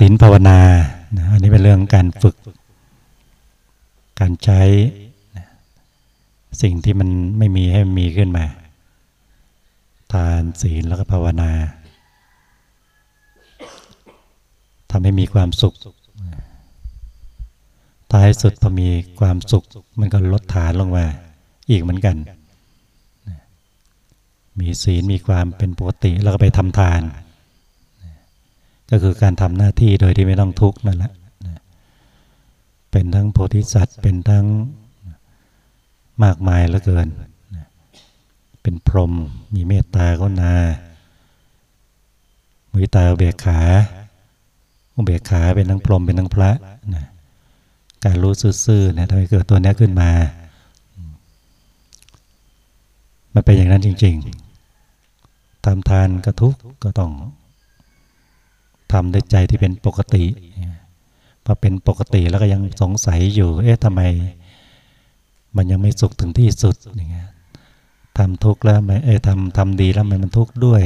ศีลภาวนาอันนี้เป็นเรื่องการฝึก การใช้สิ่งที่มันไม่มีให้มีขึ้นมา ทานศีลแล้วก็ภาวนาทำให้มีความสุขท้ายสุดพอมีความสุข มันก็ลดฐานลงมาอีกเหมือนกัน มีศีลมีความเป็นปกติแล้วก็ไปทำทาน ก็คือการทำหน้าที่โดยที่ไม่ต้องทุกข์นั่นแหละเป็นทั้งโพธิสัตว์ เป็นทั้งมากมายเหลือเกิน เป็นพรหมมีเมตตาก็นามุตาเบียขาอุเบกขาเป็นทั้งพรหมเป็นทั้งพระนะการรู้ซื่อๆเนี่ยทำให้เกิดตัวนี้ขึ้นมา มันเป็นอย่างนั้นจริง ๆทำทานกระทุกก็ต้อง ทำด้วยใจที่เป็นปกติพอเป็นปกติแล้วก็ยังสงสัยอยู่ เอ๊ะทำไม มันยังไม่สุขถึงที่สุดอย่างเงี้ยทำทุกข์แล้วไม่เอ๊ะทำทำดีแล้วมันมันทุกข์ด้วย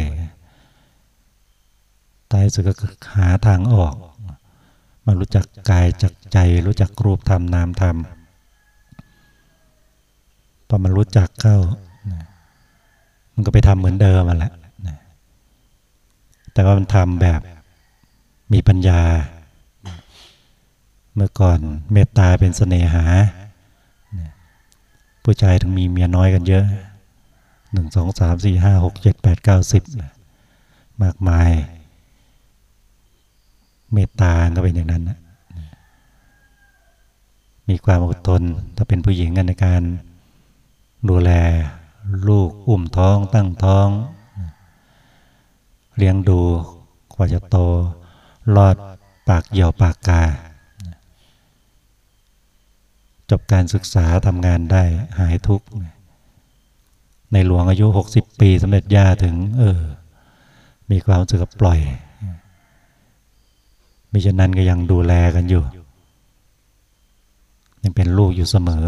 ท้ายสุดก็หาทางออก มารู้จักกายจักใจ รู้จักรูปธรรมนามธรรมพอมันรู้จักเข้า มันก็ไปทำเหมือนเดิมมาแหละแต่ว่ามันทำแบบ มีปัญญา เมื่อก่อนเมตตาเป็นเสน่หา ผู้ชายถึงมีเมียน้อยกันเยอะหนึ่งสองสามสี่ห้าหกเจ็ดแปดเก้าสิบมากมาย เมตตาก็เป็นอย่างนั้นนะมีความอดทนถ้าเป็นผู้หญิงกันในการดูแลลูกอุ้มท้องตั้งท้อง เลี้ยงดูกว่าจะโต รอดปากเหี่ยวปากกา จบการศึกษาทำงานได้หายทุกข์ในหลวงอายุ 60 ปีสำเร็จย่าถึง เออ มีความรู้สึกปล่อยมิฉะนั้นก็ยังดูแลกันอยู่ ยังเป็นลูกอยู่เสมอ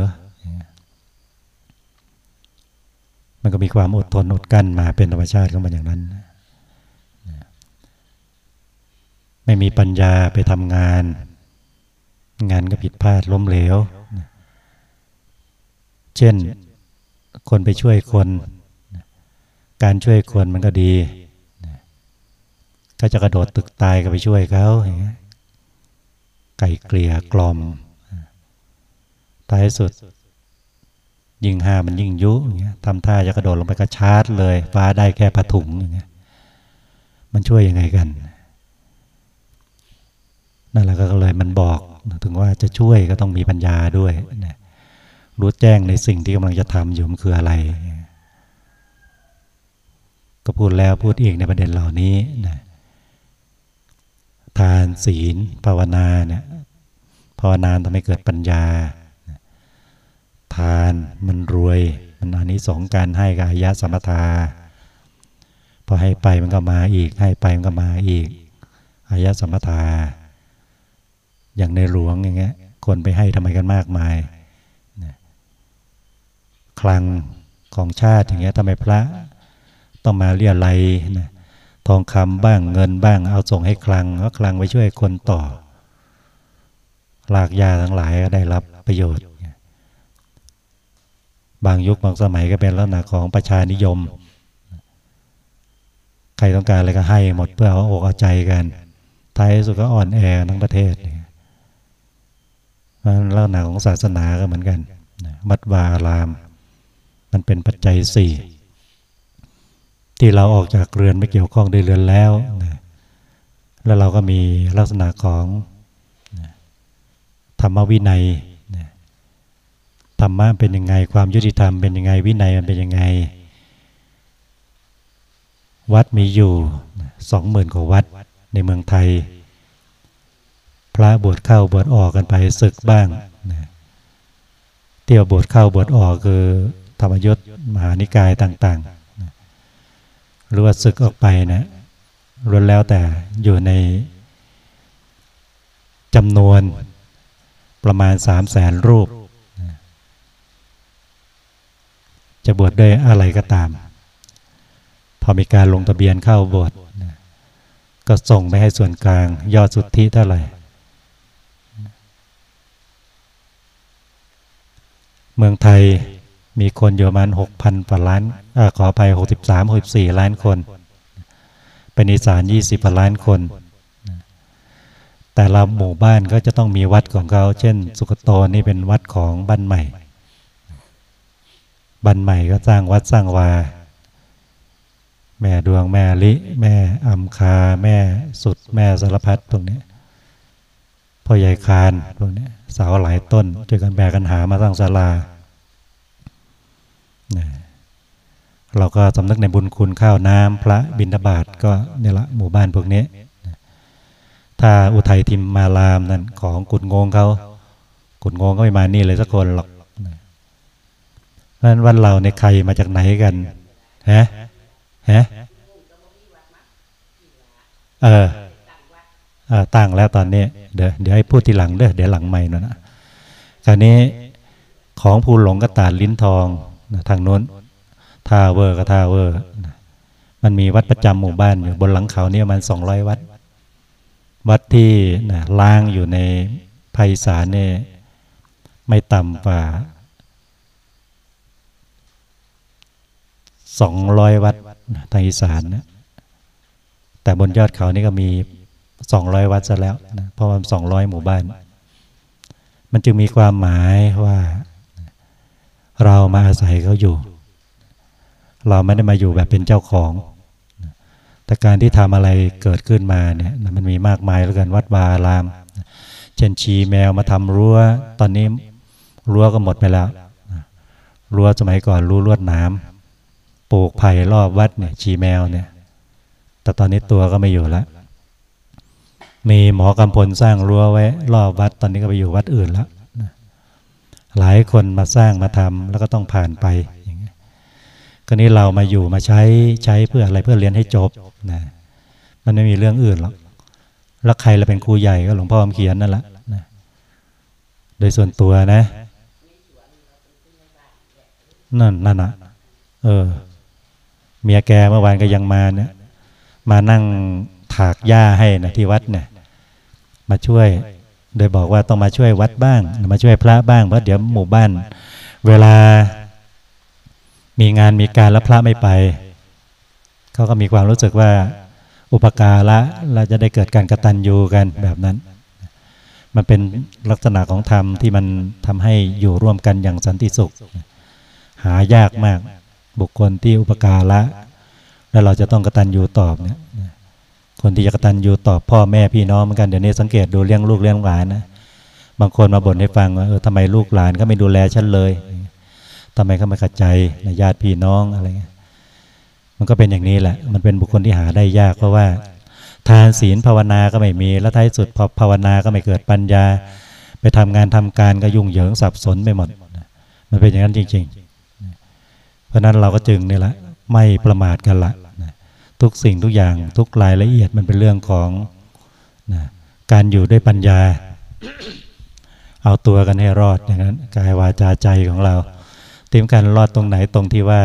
มันก็มีความอดทนอดกั้นมาเป็นธรรมชาติของมันอย่างนั้น ไม่มีปัญญาไปทำงาน งานก็ผิดพลาดล้มเหลว เช่น คนไปช่วยคน การช่วยคนมันก็ดีก็จะกระโดดตึกตายก็ไปช่วยเขาอย่างไก่เกลี่ยกล่อมท้ายสุด ยิงห้ามันยิ่งยุอย่างเงี้ยทำท่าจะกระโดดลงไปกระชาร์จเลยฟ้าได้แค่ผ้าถุงอย่างเงี้ยมันช่วยยังไงกัน นั่นแหละก็เลยมันบอกถึงว่าจะช่วยก็ต้องมีปัญญาด้วยนะรู้แจ้งในสิ่งที่กำลังจะทำอยู่มันคืออะไร ก็พูดแล้วพูดอีกในประเด็นเหล่านี้นะทานศีลภาวนาเนี่ยภาวนาทำให้เกิดปัญญา ทานมันรวย มันอันนี้สองการให้กับอายะสมถาพอให้ไปมันก็มาอีก ให้ไปมันก็มาอีกอายะสมถา อย่างในหลวงอย่างเงี้ย คนไปให้ทำไมกันมากมายคลังของชาติอย่างเงี้ยทำไมพระต้องมาเรียอะไรนะทองคำบ้างเงินบ้าง เอาส่งให้คลังก็คลังไปช่วยคนต่อลากยาทั้งหลายก็ได้รับประโยชน์ บางยุคบางสมัยก็เป็นลักษณะของประชานิยม ใครต้องการอะไรก็ให้หมดเพื่อเอาอกเอาใจกันท้ายสุดก็อ่อนแอทั้งประเทศมัน ลักษณะของศาสนาก็เหมือนกันมัดวาลาม มันเป็นปัจจัยสี่ที่เราออกจากเรือนไม่เกี่ยวข้องได้เรือนแล้วนะแล้วเราก็มีลักษณะของธรรมวินัยนธรรมะเป็นยังไง ความยุติธรรมเป็นยังไง วินัยมันเป็นยังไง วัดมีอยู่สองหมื่นกว่าวัดในเมืองไทย พระบวชเข้าบวชออกกันไปศึกบ้างนะเที่ยวบวชเข้าบวชออกคือธรรมยศมหานิกายต่างๆ หรือว่าศึกออกไปนะล้วนแล้วแต่อยู่ในจำนวนประมาณสามแสนรูป จะบวชด้วยอะไรก็ตาม พอมีการลงทะเบียนเข้าบวชก็ส่งไปให้ส่วนกลางยอดสุทธิเท่าไหร่ เมืองไทยมีคนอยู่ประมาณหกพันกว่าล้านอขอไปหกสิบสามหกสิบสี่ล้านคน เป็นอีสานยี่สิบล้านคน แต่ละหมู่บ้านก็จะต้องมีวัดของเขา เช่น สุกโตนี่เป็นวัดของบ้านใหม่ บ้านใหม่ก็สร้างวัดสร้างวา แม่ดวงแม่ลิ แม่อัมคา แม่สุด แม่สารพัดตรงนี้ พ่อใหญ่คานพวกนี้เสาหลายต้นช่วยกันแบกกันหามาสร้างศาลาเราก็สำนึกในบุญคุณข้าวน้ำพระบิณฑบาตก็เนี่ยละหมู่บ้านพวกนี้ถ้าอุทัยทิมมารามนั่นของกุดงงเขากุดงงก็ไม่มานี่เลยสักคนหรอกเพราะนั้นวันเราในใครมาจากไหนกันฮะฮะเออ ตั้งแล้วตอนนี้ เดี๋ยวเดี๋ยวให้พูดทีหลังเด้อเดี๋ยวหลังใหม่นะคราวนี้ของภูหลงกระตาดลิ้นทองทางโน้นท่าเวอร์ก็ท่าเวอร์มันมีวัดประจำหมู่บ้านอยู่บนหลังเขาเนี่ยมันสองร้อยวัด วัดที่นะล้างอยู่ในภาคสานเนี่ยไม่ต่ำกว่าสองร้อยวัดทางอีสานนะแต่บนยอดเขานี่ก็มี สองร้อยวัดซะแล้วนะเพราะมันสองร้อยหมู่บ้าน มันจึงมีความหมายว่า เรามาอาศัยเขาอยู่ เราไม่ได้มาอยู่แบบเป็นเจ้าของ แต่การที่ทำอะไรเกิดขึ้นมาเนี่ยมันมีมากมายแล้วกันวัดวาลาม เช่นชีแมวมาทำรั้ว ตอนนี้รั้วก็หมดไปแล้วรั้วสมัยก่อนรั้วลวดน้ำปลูกไผ่รอบวัดเนี่ยชีแมวเนี่ย แต่ตอนนี้ตัวก็ไม่อยู่แล้ว มีหมอกำพลสร้างรั้วไว้รอบวัดตอนนี้ก็ไปอยู่วัดอื่นแล้วหลายคนมาสร้างมาทำแล้วก็ต้องผ่านไปอย่างนี้ก็นี้เรามาอยู่มาใช้ใช้เพื่ออะไรเพื่อเรียนให้จบนะมันไม่มีเรื่องอื่นหรอกแล้วใครเราเป็นครูใหญ่ก็หลวงพ่อคำเขียนนั่นแหละนะโดยส่วนตัวนะ นั่นนั่นอะเออ เมียแกเมื่อวานก็ยังมาเนี่ยมานั่งถากหญ้าให้นะที่วัดเนี่ย มาช่วย โดยบอกว่าต้องมาช่วยวัดบ้าง มาช่วยพระบ้างเพราะเดี๋ยวหมู่บ้าน เวลา มีงานมีการแล้วพระไม่ไปเขาก็มีความรู้สึกว่าอุปการะเราจะได้เกิดการกระตันยูกันแบบนั้น มันเป็นลักษณะของธรรมที่มันทำให้อยู่ร่วมกันอย่างสันติสุข หายากมากบุคคลที่อุปการะ แล้วเราจะต้องกระตันยูตอบเนี่ย คนที่จะกตัญญูต่อพ่อแม่พี่น้องเหมือนกันเดี๋ยวนี้สังเกตดูเลี้ยงลูกเลี้ยงหลานนะบางคนมาบ่นให้ฟังว่าเออทำไมลูกหลานก็ไม่ดูแลฉันเลยทำไมเขาไม่ขัดใจญาติพี่น้องอะไรเงี้ยมันก็เป็นอย่างนี้แหละ มันเป็นบุคคลที่หาได้ยากเพราะว่า ทานศีลภาวนาก็ไม่มี แล้วท้ายสุดพอภาวนาก็ไม่เกิดปัญญา ไปทำงานทำการก็ยุ่งเหยิงสับสนไปหมด มันเป็นอย่างนั้นจริง ๆ เพราะนั้นเราก็จึงนี่แหละไม่ประมาทกันละ ทุกสิ่งทุกอย่าง ทุกรายละเอียดมันเป็นเรื่องของนะการอยู่ด้วยปัญญา เอาตัวกันให้รอดอย่างนั้นกายวาจาใจของเราเตรียมการรอดตรงไหนตรงที่ว่า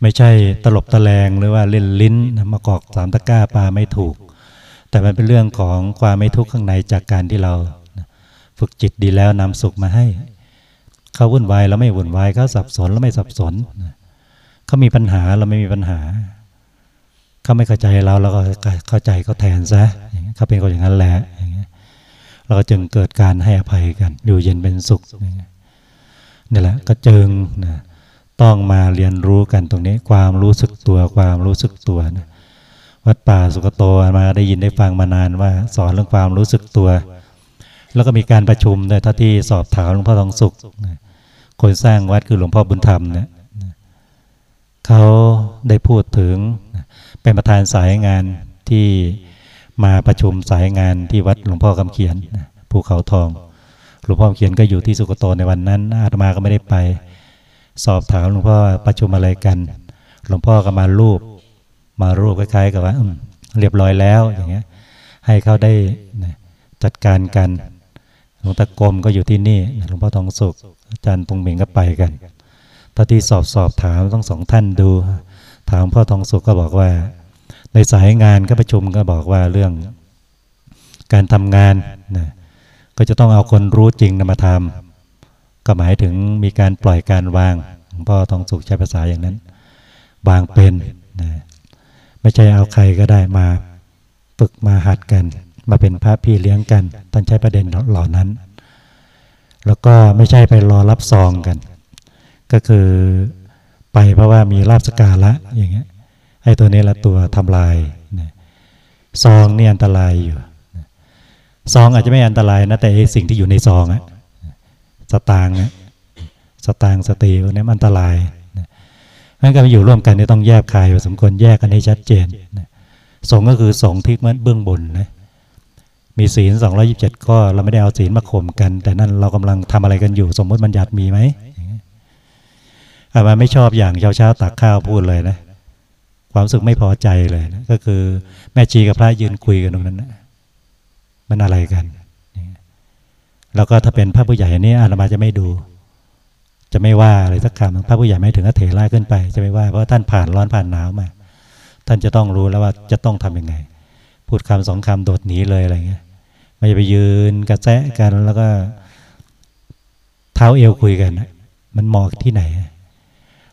ไม่ใช่ตลบตะแลงหรือว่าเล่นลิ้นมากอกสามตะก้าปลาไม่ถูก แต่มันเป็นเรื่องของความไม่ทุกข์ข้างในจากการที่เราฝึกจิตดีแล้วนำสุขมาให้ เขาวุ่นวายแล้วไม่วุ่นวายเขาสับสนแล้วไม่สับสนเขามีปัญหาเราไม่มีปัญหา เขาไม่เข้าใจเราเราก็เข้าใจเขาแทนซะเขาเป็นคนอย่างนั้นแหละอย่างเงี้ยเราก็จึงเกิดการให้อภัยกัน อยู่เย็นเป็นสุขนี่แหละก็จึงนะต้องมาเรียนรู้กันตรงนี้ความรู้สึกตัวความรู้สึกตัวนะวัดป่าสุกโตมาได้ยินได้ฟังมานานว่า สอนเรื่องความรู้สึกตัว แล้วก็มีการประชุมด้วยท่าที่สอบถามหลวงพ่อทองสุขคนสร้างวัดคือหลวงพ่อบุญธรรมเนี่ยเขาได้พูดถึง เป็นประธานสายงานที่มาประชุมสายงานที่วัดหลวงพ่อคำเขียนภูเขาทอง หลวงพ่อเขียนก็อยู่ที่สุกโตในวันนั้น อาตมาก็ไม่ได้ไป สอบถามหลวงพ่อประชุมอะไรกัน หลวงพ่อก็มารูป มารูปคล้ายๆกับว่าเรียบร้อยแล้วอย่างเงี้ย ให้เขาได้จัดการกันหลวงตากรมก็อยู่ที่นี่หลวงพ่อทองสุขอาจารย์ตรงเหม่งก็ไปกันถ้าที่สอบสอบถามต้องสองท่านดู ถามพ่อทองสุขก็บอกว่า ในสายงานก็ประชุมก็บอกว่าเรื่องการทำงานนะก็จะต้องเอาคนรู้จริงนมาทำก็หมายถึงมีการปล่อยการวางหลวงพ่อทองสุขใช้ภาษาอย่างนั้น วางเป็นนะไม่ใช่เอาใครก็ได้มาฝึกมาหัดกัน มาเป็นพระพี่เลี้ยงกันท่านใช้ประเด็นเหล่านั้น แล้วก็ไม่ใช่ไปรอรับซองกัน ก็คือไปเพราะว่ามีลาบสการะอย่างเงี้ย อ้ตัวนี้ละตัวทำลายซองนี่อันตรายอยู่ซองอาจจะไม่อันตรายนะแต่สิ่งที่อยู่ในซองอะสตางค์อะสตางค์สตรีพวกนี้อันตรายนะงั้นการอยู่ร่วมกันนี่ต้องแยกคายพอสมควรแยกกันให้ชัดเจนสงก็คือสงที่เมื่อเบื้องบนนะมีศีล227ข้อเราไม่ได้เอาศีลมาข่มกัน แต่นั่นเรากำลังทำอะไรกันอยู่ สมมติบัญญัติมีไหมอามาไม่ชอบอย่างเช้าเช้าตักข้าวพูดเลยนะ ความรู้สึกไม่พอใจเลยนะก็คือแม่ชีกับพระยืนคุยกันตรงนั้นนะมันอะไรกัน แล้วก็ถ้าเป็นพระผู้ใหญ่นี่อาตมาจะไม่ดู จะไม่ว่าอะไรสักคำพระผู้ใหญ่ไม่ถึงก็เถระขึ้นไป จะไม่ว่าเพราะท่านผ่านร้อนผ่านหนาวมา ท่านจะต้องรู้แล้วว่าจะต้องทํำยังไง พูดคำสองคำโดดหนีเลยอะไรเงี้ยไม่ไปยืนกระแซะกันแล้วก็ เท้าเอวคุยกัน มันเหมาะที่ไหน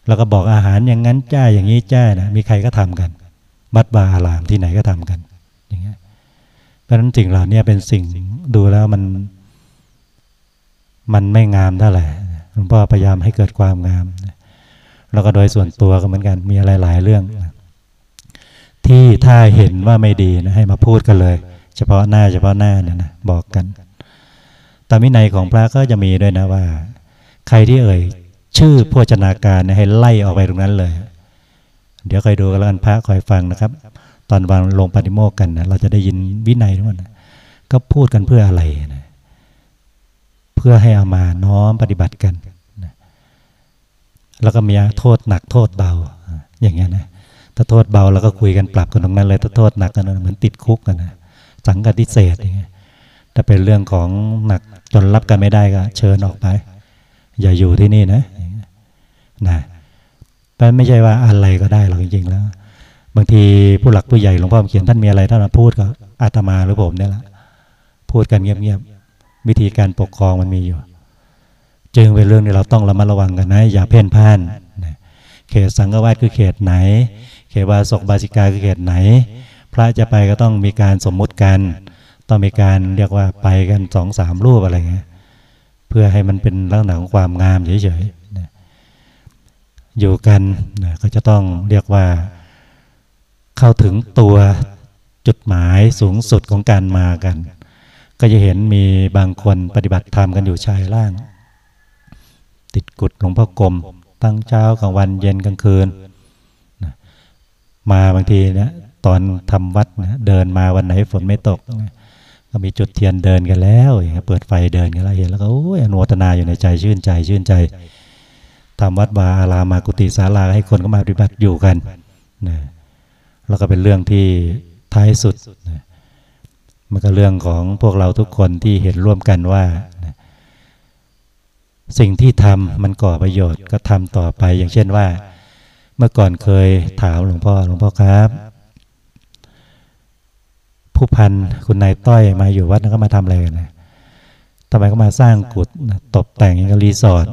แล้วก็บอกอาหารอย่างนั้นจ้าอย่างนี้จ้านะมีใครก็ทำกัน บัดบาอารามที่ไหนก็ทำกัน อย่างเงี้ยเพราะฉะนั้นสิ่งเหล่านี้เป็นสิ่งดูแล้วมัน มันไม่งามเท่าไหร่หลวงพ่อพยายามให้เกิดความงาม แล้วก็โดยส่วนตัวก็เหมือนกันมีอะไรหลายเรื่อง ที่ถ้าเห็นว่าไม่ดีนะให้มาพูดกันเลย เฉพาะหน้าเฉพาะหน้าเนี่ยนะบอกกันตามวินัยของพระก็จะมีด้วยนะว่า ใครที่เอ่ย ชื่อพวจนาการให้ไล่ออกไปตรงนั้นเลย เดี๋ยวคอยดูกันแล้วกันพระคอยฟังนะครับ ตอนวันลงปฏิโมกกันนะเราจะได้ยินวินัยทุกคนนะก็พูดกันเพื่ออะไรนะเพื่อให้เอามาน้อมปฏิบัติกันนะแล้วก็มีโทษหนักโทษเบา อย่างเงี้ยนะถ้าโทษเบาเราก็คุยกันปรับกันตรงนั้นเลยถ้าโทษหนักกันเหมือนติดคุกกันนะสังกัดทิเศษอย่างเงี้ยถ้าเป็นเรื่องของหนักจนรับกันไม่ได้ก็เชิญออกไป อย่าอยู่ที่นี่นะ นะมันไม่ใช่ว่าอะไรก็ได้หรอกจริงๆแล้ว บางทีผู้หลักผู้ใหญ่หลวงพ่อเขียนท่านมีอะไรท่านมาพูดก็อาตมาหรือผมเนี่ยแหละพูดกันเงียบๆวิธีการปกครองมันมีอยู่ จึงเป็นเรื่องที่เราต้องระมัดระวังกันนะอย่าเพ่นพ่านนะเขตสังฆวาสคือเขตไหน เขตวาสกบาสิกาคือเขตไหน พระจะไปก็ต้องมีการสมมุติกัน ต้องมีการเรียกว่าไปกันสองสามรูปอะไรเงี้ยเพื่อให้มันเป็นลักษณะของความงามเฉยๆ อยู่กันนะก็จะต้องเรียกว่า เข้าถึงตัวจุดหมายสูงสุดของการมากัน ก็จะเห็นมีบางคนปฏิบัติธรรมกันอยู่ชายล่าง ติดกุดหลวงพ่อกรมตั้งเช้ากลางวันเย็นกลางคืนนะมาบางทีนี่ยตอนทำวัดนะเดินมาวันไหนฝนไม่ตกนะก็มีจุดเทียนเดินกันแล้วอย่างเงี้ยเปิดไฟเดินกันแล้วเห็นแล้วก็โอ้ยอนุโมทนาอยู่ในใจชื่นใจชื่นใจ ทำวัดวาอารามมากุฏิศาลาให้คนก็มาปฏิบัติอยู่กันนะแล้วก็เป็นเรื่องที่ท้ายสุดนะมันก็เรื่องของพวกเราทุกคนที่เห็นร่วมกันว่านะสิ่งที่ทำมันก่อประโยชน์ก็ทำต่อไป อย่างเช่นว่า เมื่อก่อนเคยถามหลวงพ่อหลวงพ่อครับ ผู้พันคุณนายต้อยมาอยู่วัดแล้วก็มาทำอะไรกันนะทำไมก็มาสร้างกุฏตกแต่งอย่างกับรีสอร์ท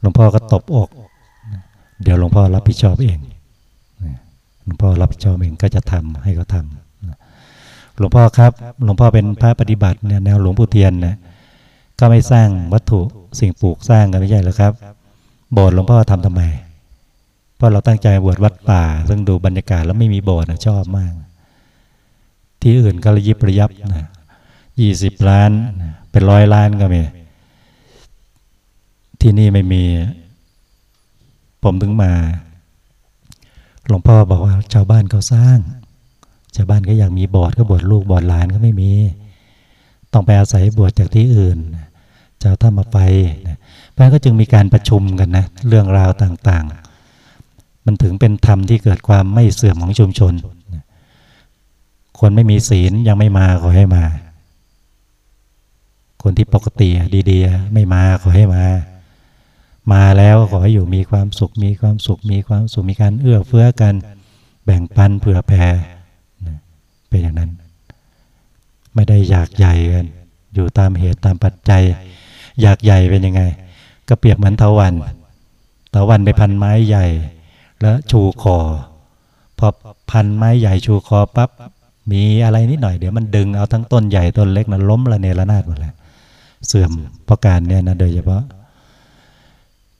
หลวงพ่อก็ตบอก เดี๋ยวหลวงพ่อรับผิดชอบเองหลวงพ่อรับผิดชอบเองก็จะทำให้เขาทำหลวงพ่อครับหลวงพ่อเป็นพระปฏิบัติเนี่ยแนวหลวงปู่เทียนนะก็ไม่สร้างวัตถุสิ่งปลูกสร้างกันไม่ใช่หรอครับโบสถ์หลวงพ่อทำทำไมเพราะเราตั้งใจบวชวัดป่า ซึ่งดูบรรยากาศแล้วไม่มีโบสถ์นะชอบมาก ที่อื่นก็ระยิบระยับนะยี่สิบล้าน เป็นร้อยล้านก็มี ที่นี่ไม่มี ผมถึงมา หลวงพ่อบอกว่า ชาวบ้านเขาสร้าง ชาวบ้านก็อยากมีบสถ์ก็บวชลูกบวชหลานก็ไม่มี ต้องไปอาศัยบวชจากที่อื่นเจ้าท่ามาไปนะเพราะฉะนั้นก็จึงมีการประชุมกันนะ เรื่องราวต่างๆ มันถึงเป็นธรรมที่เกิดความไม่เสื่อมของชุมชน คนไม่มีศีลยังไม่มาขอให้มา คนที่ปกติดีๆ ไม่มาขอให้มา มาแล้วขอให้อยู่มีความสุข มีความสุข มีความสุข มีการเอื้อเฟื้อกัน แบ่งปันเผื่อแผ่เป็นอย่างนั้น ไม่ได้อยากใหญ่กัน อยู่ตามเหตุตามปัจจัย อยากใหญ่เป็นยังไง ก็เปรียบเหมือนเทาวันเทาวันไปพันไม้ใหญ่ แล้วชูคอ พอพันไม้ใหญ่ชูคอปั๊บ มีอะไรนิดหน่อยเดี๋ยวมันดึงเอาทั้งต้นใหญ่ต้นเล็กนั้นล้มละเนระนาดหมดเลยเสื่อมเพราะการเนี่ยนะโดยเฉพาะ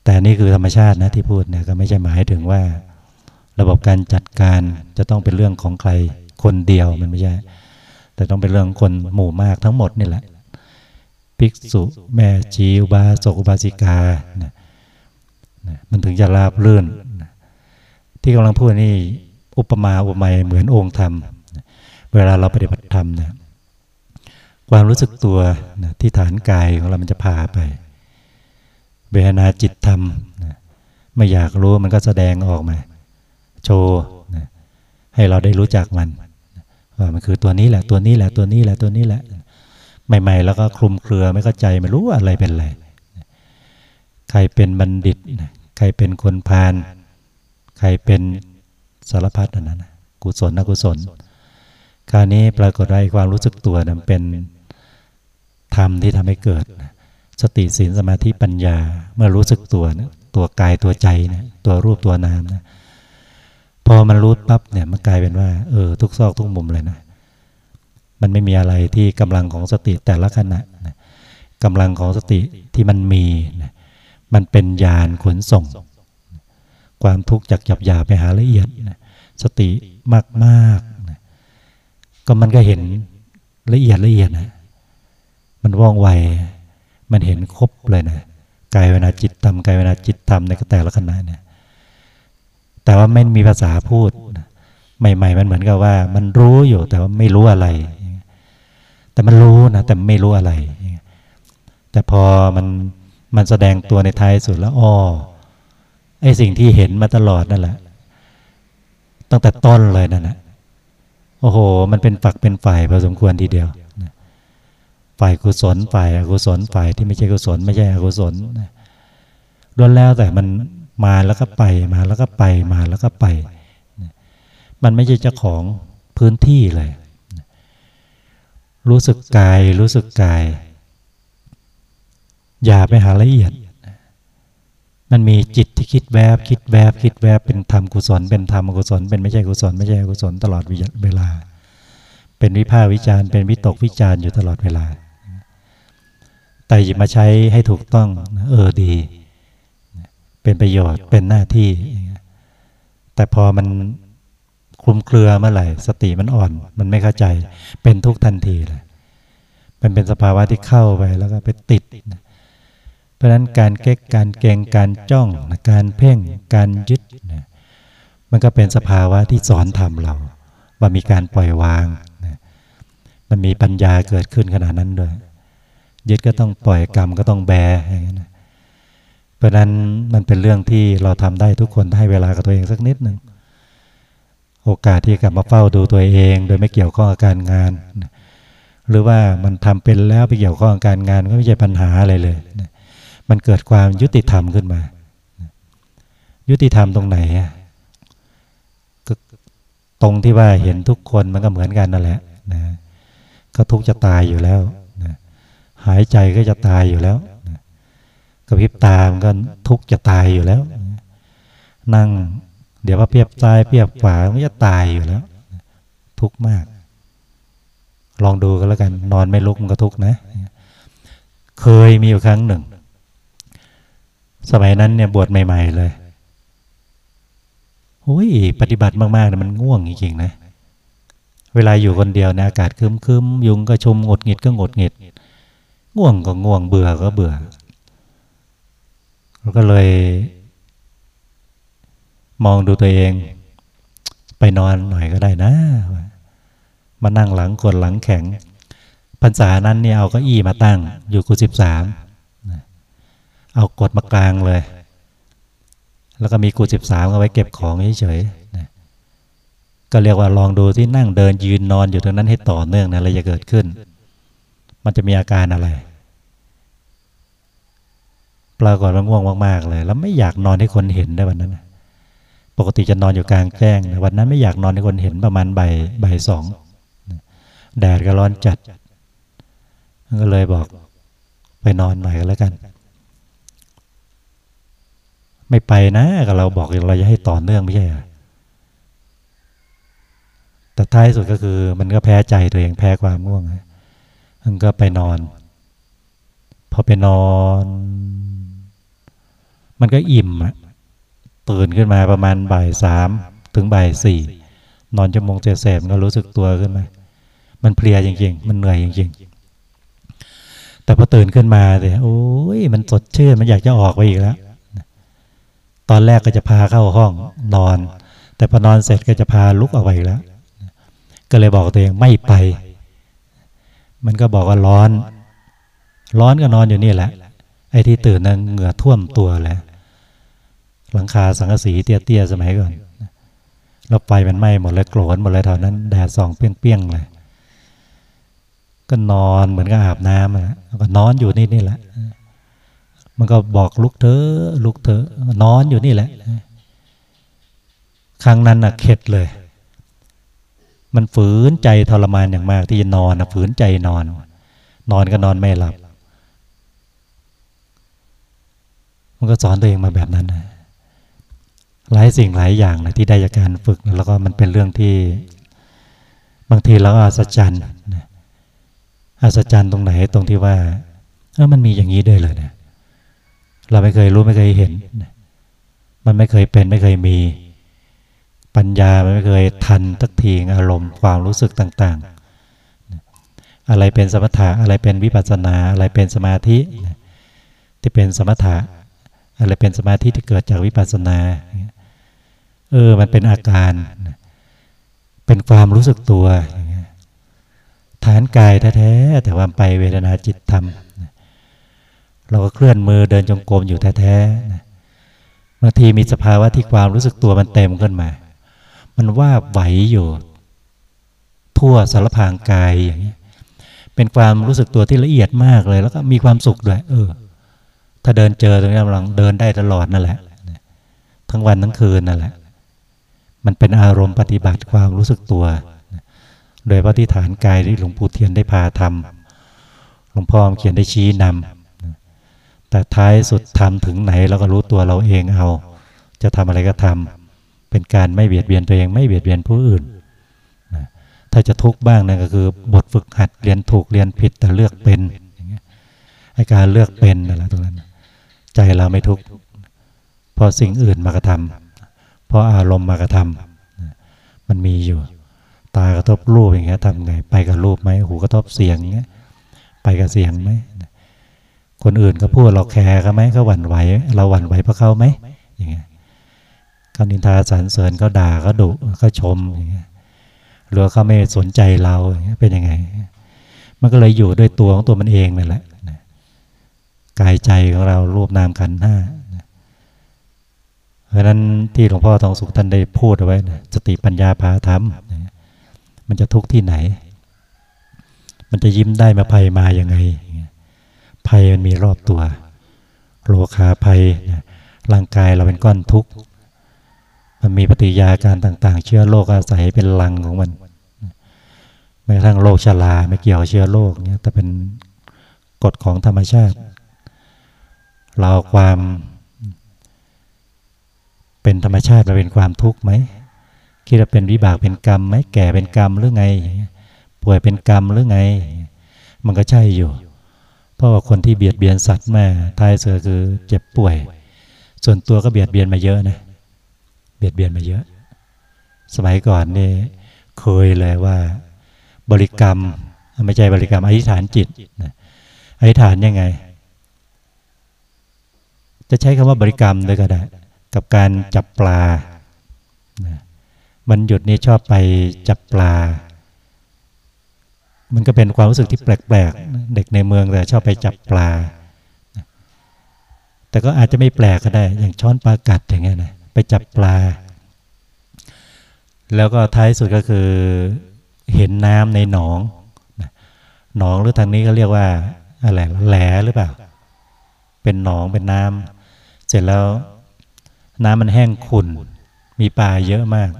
แต่นี่คือธรรมชาตินะที่พูดเนี่ยก็ไม่ใช่หมายถึงว่า ระบบการจัดการจะต้องเป็นเรื่องของใครคนเดียวมันไม่ใช่ แต่ต้องเป็นเรื่องคนหมู่มากทั้งหมดนี่แหละภิกษุแม่ชีอุบาสกอุบาสิกานะนะมันถึงจะราบรื่นนะที่กำลังพูดนี่อุปมาอุปไมยเหมือนองค์ธรรมนะเวลาเราปฏิบัติธรรมนะความรู้สึกตัวนะที่ฐานกายของเรามันจะพาไป เวทนาจิตธรรมนะไม่อยากรู้มันก็แสดงออกมา โชว์นะให้เราได้รู้จักมันว่ามันคือตัวนี้แหละตัวนี้แหละตัวนี้แหละตัวนี้แหละ ใหม่ ๆ แล้วก็คลุมเครือไม่เข้าใจไม่รู้อะไรเป็นอะไรใครเป็นบัณฑิตใครเป็นคนพาลใครเป็นสารพัดอันนั้นกุศลอกุศลคราวนี้ปรากฏว่าไอ้ความรู้สึกตัวนะมันเป็นธรรมที่ทำให้เกิดนะ สติศีลสมาธิปัญญา เมื่อรู้สึกตัวนะตัวกายตัวใจนะตัวรูปตัวนามนะพอมันรู้ปั๊บเนี่ยมันกลายเป็นว่าเออทุกซอกทุกมุมเลยนะมันไม่มีอะไรที่กำลังของสติแต่ละขณะนะกำลังของสติที่มันมีนะมันเป็นญาณขนส่ง ความทุกข์จากหยาบหยาไปหาละเอียดนะสติมากมากนะก็มันก็เห็นละเอียดละเอียดนะมันว่องไว มันเห็นครบเลยนะกายเวนาจิตทำกายเวนาจิตทำในแต่ละขณะเนี่ย แต่ว่าไม่มีภาษาพูด ใหม่ ๆ มันเหมือนกับว่า มันรู้อยู่แต่ว่าไม่รู้อะไร แต่มันรู้นะแต่ไม่รู้อะไร แต่พอมันมันแสดงตัวในท้ายสุดแล้วอ้อไอสิ่งที่เห็นมาตลอดนั่นแหละตั้งแต่ต้นเลยนั่นแหละโอ้โห มันเป็นฝักเป็นฝ่ายพอสมควรทีเดียว ฝ่ายกุศลฝ่ายอกุศลฝ่ายที่ไม่ใช่กุศล ไม่ใช่อกุศลล้วนแล้วแต่มันมาแล้วก็ไปมาแล้วก็ไปมาแล้วก็ไป มันไม่ใช่เจ้าของพื้นที่เลย รู้สึกกายรู้สึกกาย อย่าไปหาละเอียด มันมีจิตที่คิดแวบ คิดแวบ คิดแวบเป็นธรรมกุศล เป็นธรรมอกุศล เป็นไม่ใช่กุศล ไม่ใช่อกุศลตลอดเวลา เป็นวิภาควิจารณ์เป็นวิตกวิจารณ์อยู่ตลอดเวลา แต่หยิบมาใช้ให้ถูกต้อง เออดี เป็นประโยชน์เป็นหน้าที่ แต่พอมันคลุมเครือเมื่อไหร่ สติมันอ่อน มันไม่เข้าใจ เป็นทุกทันทีเลยมันเป็นสภาวะที่เข้าไปแล้วก็ไปติด เพราะนั้นการเก๊กการเกงการจ้อง การเพ่ง การยึด มันก็เป็นสภาวะที่สอนทำเรา ว่ามีการปล่อยวาง มันมีปัญญาเกิดขึ้นขนาดนั้นด้วย ยึดก็ต้องปล่อยกรรมก็ต้องแบอย่างนั้นะเพราะนั้นมันเป็นเรื่องที่เราทำได้ทุกคนให้เวลากับตัวเองสักนิดหนึ่งโอกาสที่กลับมาเฝ้าดูตัวเอง โดยไม่เกี่ยวข้องกับการงาน หรือว่ามันทำเป็นแล้วไปเกี่ยวข้องกับการงานก็ไม่ใช่ปัญหาอะไรเลย มันเกิดความยุติธรรมขึ้นมา ยุติธรรมตรงไหนก็ตรงที่ว่าเห็นทุกคนมันก็เหมือนกันนั่นแหละนะก็ทุกจะตายอยู่แล้ว หายใจก็จะตายอยู่แล้วกระพริบตามก็ทุกจะตายอยู่แล้ว นั่ง เดี๋ยวว่าเพียบซ้ายเพียบขวามันจะตายอยู่แล้ว ทุกมาก ลองดูกันแล้วกัน นอนไม่ลุกมันก็ทุกนะ เคยมีอยู่ครั้งหนึ่ง สมัยนั้นเนี่ยบวชใหม่ ๆ เลยโอ้ยปฏิบัติมากๆเนี่ยมันง่วงจริงๆนะ เวลาอยู่คนเดียวเนี่ยอากาศคึมๆยุงก็ชุมงดหงิดก็งดหงิด ง่วงก็ง่วงเบื่อก็เบื่อเราก็เลย มองดูตัวเอง ไปนอนหน่อยก็ได้นะ มานั่งหลังกดหลังแข็งพรรษานั้นเนี่ยเอาก็อี้มาตั้ง อยู่กุสิบสามเอากดมากลางเลย แล้วก็มีกุสิบสามเอาไว้เก็บของเฉยๆก็เรียกว่าลองดูที่นั่งเดินยืนนอนอยู่ตรงนั้นให้ต่อเนื่องนะอะไรจะเกิดขึ้น มันจะมีอาการอะไร ปรากฏว่าง่วงมากๆเลย แล้วไม่อยากนอนให้คนเห็นได้วันนั้นปกติจะนอนอยู่กลางแจ้งวันนั้นไม่อยากนอนให้คนเห็นประมาณบ่ายบ่ายสองแดดก็ร้อนจัดก็เลยบอกไปนอนหน่อยก็แล้วกัน ไม่ไปนะก็เราบอกเราจะให้ต่อเนื่องไม่ใช่แต่ท้ายสุดก็คือ มันก็แพ้ใจตัวเองแพ้ความง่วง มันก็ไปนอน พอไปนอน มันก็อิ่มอะตื่นขึ้นมาประมาณบ่ายสามถึงบ่ายสี่นอนจะมงเสพก็รู้สึกตัวขึ้นมามันเพลียจริงๆ มันเหนื่อยจริงๆ แต่พอตื่นขึ้นมาเนี่ยโอ้ยมันสดชื่นมันอยากจะออกไปอีกแล้ว ตอนแรกก็จะพาเข้าห้องนอน แต่พอนอนเสร็จก็จะพาลุกออกไปอีกแล้ว ก็เลยบอกตัวเองไม่ไป มันก็บอกว่าร้อน ร้อนก็นอนอยู่นี่แหละ ไอ้ที่ตื่นนั้นเหงื่อท่วมตัวแล้วหลังคาสังกะสีเตี้ยๆสมัยก่อนแล้วไฟมันไหม้หมดเลยโกรนหมดเลยแถวนั้นแดดส่องเปี้ยงๆเลยก็นอนเหมือนกับอาบน้ำนะก็นอนอยู่นี่นี่แหละ มันก็บอกลุกเถอะลุกเถอะนอนอยู่นี่แหละ ครั้งนั้นนะเข็ดเลย มันฝืนใจทรมานอย่างมาก ที่จะนอนนะฝืนใจนอน นอนก็นอนไม่หลับ มันก็สอนตัวเองมาแบบนั้นนะหลายสิ่งหลายอย่างนะที่ได้จากการฝึกแล้วก็มันเป็นเรื่องที่บางทีเราอาศจรรย์นะอัศจรรย์ตรงไหนตรงที่ว่าเออมันมีอย่างนี้ด้วยเลยเนะเราไม่เคยรู้ไม่เคยเห็น มันไม่เคยเป็นไม่เคยมี ปัญญามันไม่เคยทันทักทีอารมณ์ความรู้สึกต่าง ๆ อะไรเป็นสมถะอะไรเป็นวิปัสสนาอะไรเป็นสมาธิที่เป็นสมถะอะไรเป็นสมาธิที่เกิดจากวิปัสสนา เออ มันเป็นอาการ เป็นความรู้สึกตัว ฐานกายแท้ๆแต่ว่าไปเวทนาจิตธรรม เราก็เคลื่อนมือเดินจงกรมอยู่แท้ๆบางทีมีสภาวะที่ความรู้สึกตัวมันเต็มขึ้นมา มันว่าไหวอยู่ ทั่วสารพางกายอย่างนี้เป็นความรู้สึกตัวที่ละเอียดมากเลย แล้วก็มีความสุขด้วย เออ ถ้าเดินเจอตรงนี้กำลังเดินได้ตลอดนั่นแหละ ทั้งวันทั้งคืนนั่นแหละ มันเป็นอารมณ์ปฏิบัติความรู้สึกตัว โดยพระที่ฐานกายที่หลวงปู่เทียนได้พาทำหลวงพ่อเขียนได้ชี้นำแต่ท้ายสุดทำถึงไหนเราก็รู้ตัวเราเองเอา จะทำอะไรก็ทำ เป็นการไม่เบียดเบียนตัวเองไม่เบียดเบียนผู้อื่นถ้าจะทุกข์บ้างนั่นก็คือบทฝึกหัดเรียนถูกเรียนผิดแต่เลือกเป็นไอการเลือกเป็นนั่นแหละตรงนั้น ใจเราไม่ทุกข์เพราะสิ่งอื่นมากระทำเพราะอารมณ์มากระทำมันมีอยู่ ตากระทบรูปอย่างเงี้ยทำไง ไปกับรูปไหมหูกระทบเสียงเงี้ยไปกับเสียงไหมคนอื่นก็พูดเราแคร์เขาไหมเขาหวั่นไหว เราหวั่นไหวเพราะเขาไหมอย่างเงี้ย เขานินทาสรรเสริญเขาด่าเขาดุเขาชมอย่างเงี้ยหรือเขาไม่สนใจเราอย่างเงี้ยเป็นยังไง มันก็เลยอยู่ด้วยตัวของตัวมันเองนั่นแหละกายใจของเรารูปนามขันห้าเพราะนั้นที่หลวงพ่อทองสุขท่านได้พูดเอาไว้นะสติปัญญาพาธรรมมันจะทุกข์ที่ไหน มันจะยิ้มได้มาภัยมาอย่างไงภัยมันมีรอบตัว โลคาภัยร่างกายเราเป็นก้อนทุกข์ มันมีปฏิยาการต่าง ๆ เชื้อโรคอาศัยเป็นลังของมันแม้กระทั่งโรคชราไม่เกี่ยวเชื้อโรคเนี่ยแต่เป็นกฎของธรรมชาติ เราความเป็นธรรมชาติมาเป็นความทุกข์ไหมคิดว่าเป็นวิบากเป็นกรรมไหมแก่เป็นกรรมหรือไง ป่วยเป็นกรรมหรือไง มันก็ใช่อยู่ เพราะว่าคนที่เบียดเบียนสัตว์แม่ท้ายเสือคือเจ็บป่วย ส่วนตัวก็เบียดเบียนมาเยอะนะ ยดเบียนมาเยอะ สมัยก่อนนี่เคยเลยว่า บริกรรมไม่ใช่บริกรรมอธิษฐานจิตอธิษฐานยังไง จะใช้คำว่าบริกรรมเลยก็ได้ กับการจับปลามันหยุดนี้ชอบไปจับปลา มันก็เป็นความรู้สึกที่แปลกๆ เด็กในเมืองแต่ชอบไปจับปลา แต่ก็อาจจะไม่แปลกก็ได้ อย่างช้อนปลากัดอย่างเงี้ยนะ ไปจับปลา แล้วก็ท้ายสุดก็คือเห็นน้ำในหนองหนองหรือทางนี้ก็เรียกว่าอะไรแหลหรือเปล่า เป็นหนองเป็นน้ำเสร็จแล้วน้ำมันแห้งขุ่น มีปลาเยอะมาก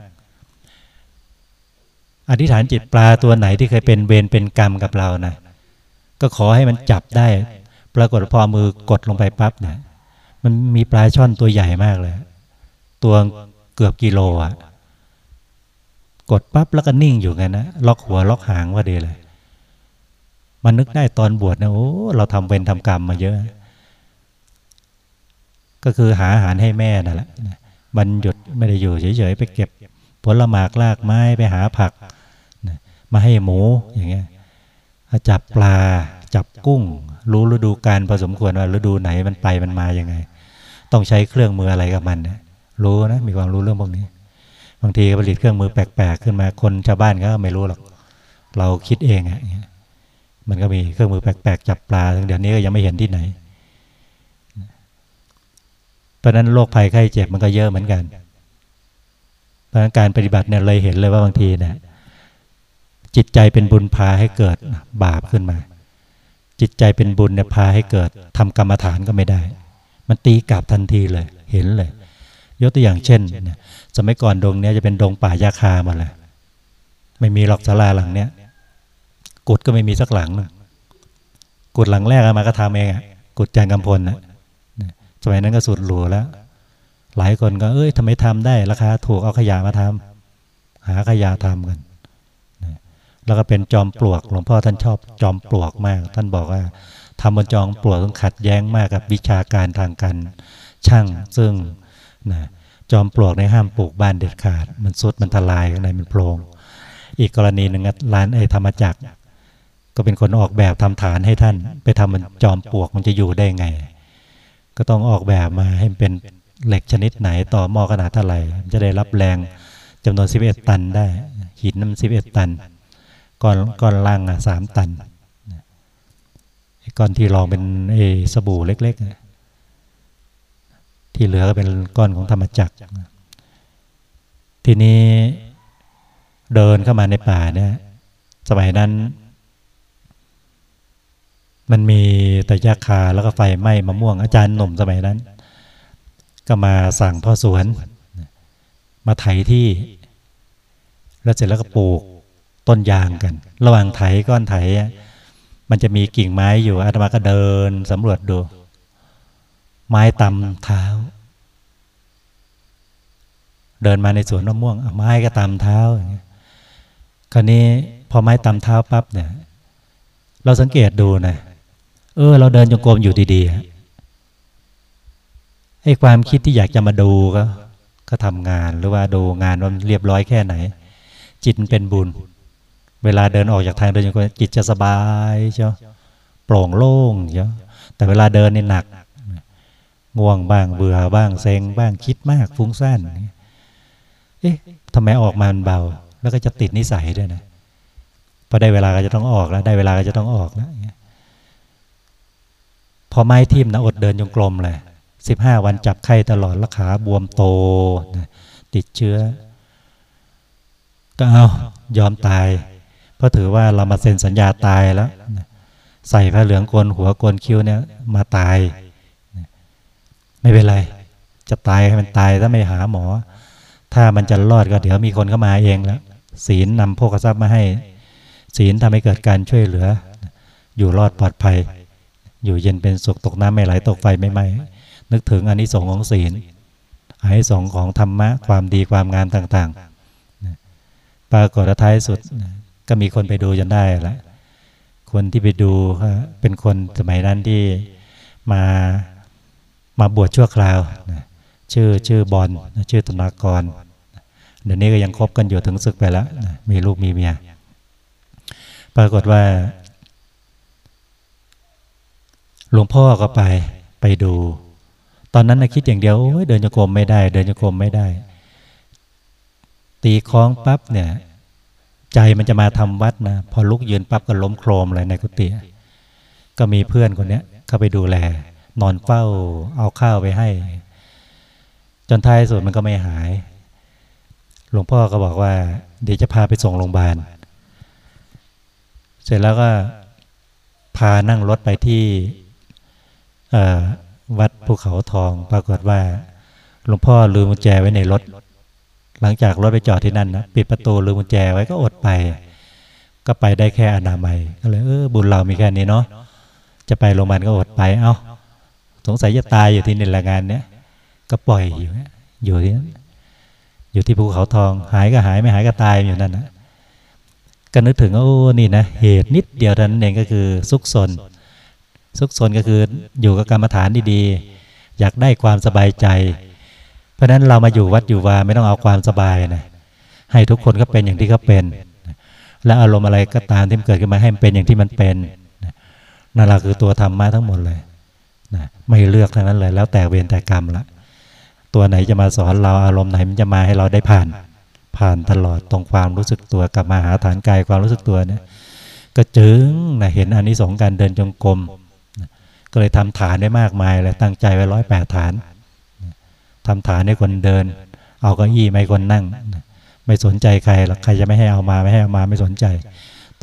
อธิษฐานจิตปลาตัวไหนที่เคยเป็นเวรเป็นกรรมกับเรานะก็ขอให้มันจับได้ ปรากฏพอมือกดลงไปปั๊บเนี่ยมันมีปลาช่อนตัวใหญ่มากเลย ตัวเกือบกิโลอะ กดปั๊บแล้วก็นิ่งอยู่กันะล็อกหัวล็อกหางว่าดีเลย มันนึกได้ตอนบวชนะโอ้เราทำเวรทำกรรมมาเยอะ ก็คือหาอาหารให้แม่นั่นแหละมันหยุดไม่ได้อยู่เฉยๆไปเก็บ ผลหมากลากไม้ไปหาผักมาให้หมูอย่างเงี้ยจับปลาจับกุ้ง รู้ฤดูการพอสมควรว่าฤดูไหนมันไปมันมาอย่างไง ต้องใช้เครื่องมืออะไรกับมันเนี่ยรู้นะมีความรู้เรื่องพวกนี้ บางทีผลิตเครื่องมือแปลกๆขึ้นมาคนชาวบ้านก็ไม่รู้หรอก เราคิดเองอะ่ะมันก็มีเครื่องมือแปลกๆจับปลาเดี๋ยวนี้ก็ยังไม่เห็นที่ไหน เพราะนั้นโรคภัยไข้เจ็บมันก็เยอะเหมือนกัน เพราะนั้นการปฏิบัติเนี่ยเลยเห็นเลยว่าบางทีเนี่ยจิตใจเป็นบุญพาให้เกิดบาปขึ้นมา จิตใจเป็นบุญเนี่ยพาให้เกิดทำกรรมฐานก็ไม่ได้ มันตีกลับทันทีเลย เห็นเลย ยกตัวอย่างเช่น สมัยก่อนดงเนี้ยจะเป็นดงป่ายาคาหมดเลยไม่มีหลอกศาลาหลังเนี้ยกุดก็ไม่มีสักหลังกุดหลังแรกมาก็ทำเองอะกุดจางกำพลนะสมัยนั้นก็สุดหรูแล้ว หลายคนก็เอ้ยทำไมทำได้ ราคาถูกเอาขยะมาทำหาขยะทำกันแล้วก็เป็นจอมปลวกหลวงพ่อท่านชอบจอมปลวกมาก ท่านบอกว่าทำบนจอมปลวกต้องขัดแย้งมากกับวิชาการทางการช่างซึ่งนะ จอมปลวกในห้ามปลูกบ้านเด็ดขาด มันสุดมันทลายข้างในมันโพรงอีกกรณีหนึ่งร้านไอ้ธรรมจักร ก็เป็นคนออกแบบทำฐานให้ท่าน ไปทำมันจอมปลวกมันจะอยู่ได้ไง ก็ต้องออกแบบมาให้เป็นเหล็กชนิดไหนต่อหม้อขนาดเท่าไหร่จะได้รับแรงจำนวน 11 ตันได้ หินน้ำ11ตันก้อนก้อนล่างอะสามตันก้อนที่รองเป็นเอสบู่เล็ก ๆ ที่เหลือก็เป็นก้อนของธรรมจักรทีนี้เดินเข้ามาในป่าเนี่ยสมัยนั้น มันมีต่ยาคาแล้วก็ไฟไหม้มะม่วงอาจารย์หนุ่มสมัยนั้น ก็มาสั่งพ่อสวน มาไถที่ แล้วเสร็จแล้วก็ปลูกต้นยางกัน ระหว่างไถก้อนไถ มันจะมีกิ่งไม้อยู่อาตมาก็เดินสำรวจดู ไม้ตำเท้า เดินมาในสวนมะม่วงไม้ก็ตำเท้าคราวนี้พอไม้ตำเท้าปั๊บเนี่ย เราสังเกตดูนะเออ เราเดินจงกรมอยู่ดีๆไอ้ความคิดที่อยากจะมาดูก็ ก็ทำงานหรือว่าดูงานว่าเรียบร้อยแค่ไหน จิตเป็นบุญ เวลาเดินออกจากทางเดินยังจิตจะสบายเจ้าโปร่งโล่งเจ้าแต่เวลาเดินนี่หนัก ง่วงบ้างเบื่อบ้างเซ็งบ้างคิดมากฟุ้งซ่านเอ๊ะทำไมออกมามันเบา แล้วก็จะติดนิสัยด้วยนะพอได้เวลาก็จะต้องออกแล้ว ได้เวลาก็จะต้องออกแล้วพอไม้ทิ่มนะอดเดินยงกลมเลยสิบห้าวันจับไข้ตลอดละขาบวมโตติดเชื้อ ก็เอายอมตาย เพราะถือว่าเรามาเซ็นสัญญาตายแล้ว ใส่ผ้าเหลืองโกนหัวโกนคิ้วเนี่ยมาตาย ไม่เป็นไร จะตายให้มันตายถ้าไม่หาหมอ ถ้ามันจะรอดก็เดี๋ยวมีคนเข้ามาเองแล้วศีลนำโภคทรัพย์มาให้ ศีลทำให้เกิดการช่วยเหลือ อยู่รอดปลอดภัย อยู่เย็นเป็นสุขตกน้ำไม่ไหลตกไฟไม่ไหม้นึกถึงอันนิสงของศีลอนนิสงของธรรมะความดีความงามต่างๆปรากฏท้ายสุดก็มีคนไปดูจนได้แล้วคนที่ไปดูเป็นคนสมัยนั้นที่มา มาบวชชั่วคราวนะชื่อชื่อบอลชื่อธนากร เดี๋ยวนี้ก็ยังคบกันอยู่ถึงศึกไปแล้วนะมีลูกมีเมีย ปรากฏว่า หลวงพ่อก็ไปไปดู ตอนนั้นนะคิดอย่างเดียวเดินโยกมไม่ได้ เดินโยกมไม่ได้ ตีคล้องปั๊บเนี่ย ใจมันจะมาทำวัดนะพอลุกยืนปั๊บก็ล้มโครมเลยในกุฏิก็มีเพื่อนคนนี้เข้าไปดูแล นอนเฝ้าเอาข้าวไปให้ จนท้ายสุดมันก็ไม่หาย หลวงพ่อก็บอกว่า เดี๋ยวจะพาไปส่งโรงพยาบาล เสร็จแล้วก็พานั่งรถไปที่วัดภูเขาทองปรากฏว่า หลวงพ่อลืมกุญแจไว้ในรถ หลังจากรถไปจอดที่นั่นนะปิดประตูลืมกุญแจไว้ก็อดไป ก็ไปได้แค่อนามัยก็เลยเออบุญเรามีแค่นี้เนาะจะไปโรงพยาบาลก็อดไปเอ้า สงสัยจะตายอยู่ที่นี่ละงานเนี้ยก็ปล่อยอยู่อยู่ที่อยู่ที่ภูเขาทอง หายก็หายไม่หายก็ตายอยู่นั่นนะก็นึกถึงโอ้นี่นะเหตุนิดเดียวท่านั้นเองก็คือซุกซนซุกซนก็คืออยู่กับกรรมฐานดีๆอยากได้ความสบายใจ เพราะฉะนั้นเรามาอยู่วัดอยู่วาไม่ต้องเอาความสบายนะให้ทุกคนก็เป็นอย่างที่เขาเป็น และอารมณ์อะไรก็ตามที่มันเกิดขึ้นมาให้มันเป็นอย่างที่มันเป็นนั่นแหละคือตัวธรรมะทั้งหมดเลย นะไม่เลือกทั้งนั้นเลย แล้วแต่เวรแต่กรรมละตัวไหนจะมาสอนเราอารมณ์ไหนมันจะมาให้เราได้ผ่าน ผ่านตลอดตรงความรู้สึกตัวกลับมาหาฐานกายความรู้สึกตัวเนี่ยก็จึงนะเห็นอันนี้สองการเดินจงกรมก็เลยทำฐานได้มากมายเลยตั้งใจไว้ร้อยแปดฐานนะทำฐานให้คนเดิน เอาเก้าอี้ไม่คนนั่ง ไม่สนใจใครหรอกใครจะไม่ให้เอามาไม่ให้เอามาไม่สนใจ